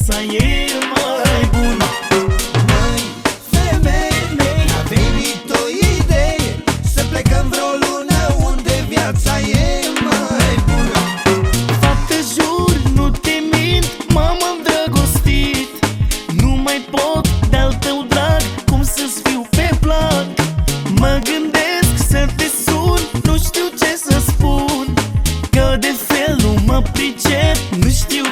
viața e mai bună Noi, femeile, a venit o idee Să plecăm vreo lună unde viața e mai bună Fapte jur, nu te mint, m-am îndrăgostit. Nu mai pot de-al tău drag, cum să-ți fiu pe plac. Mă gândesc să te sun, nu știu ce să spun. Că de felul mă pricep, nu știu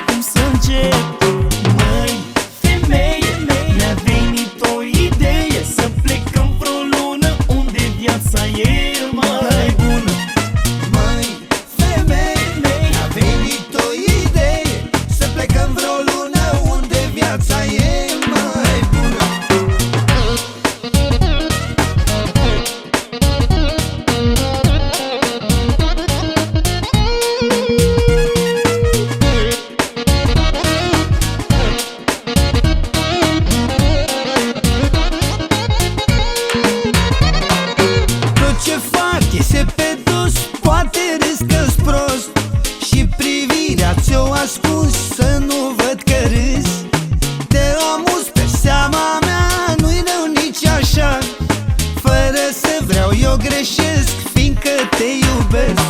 eu greșesc Fiindcă te iubesc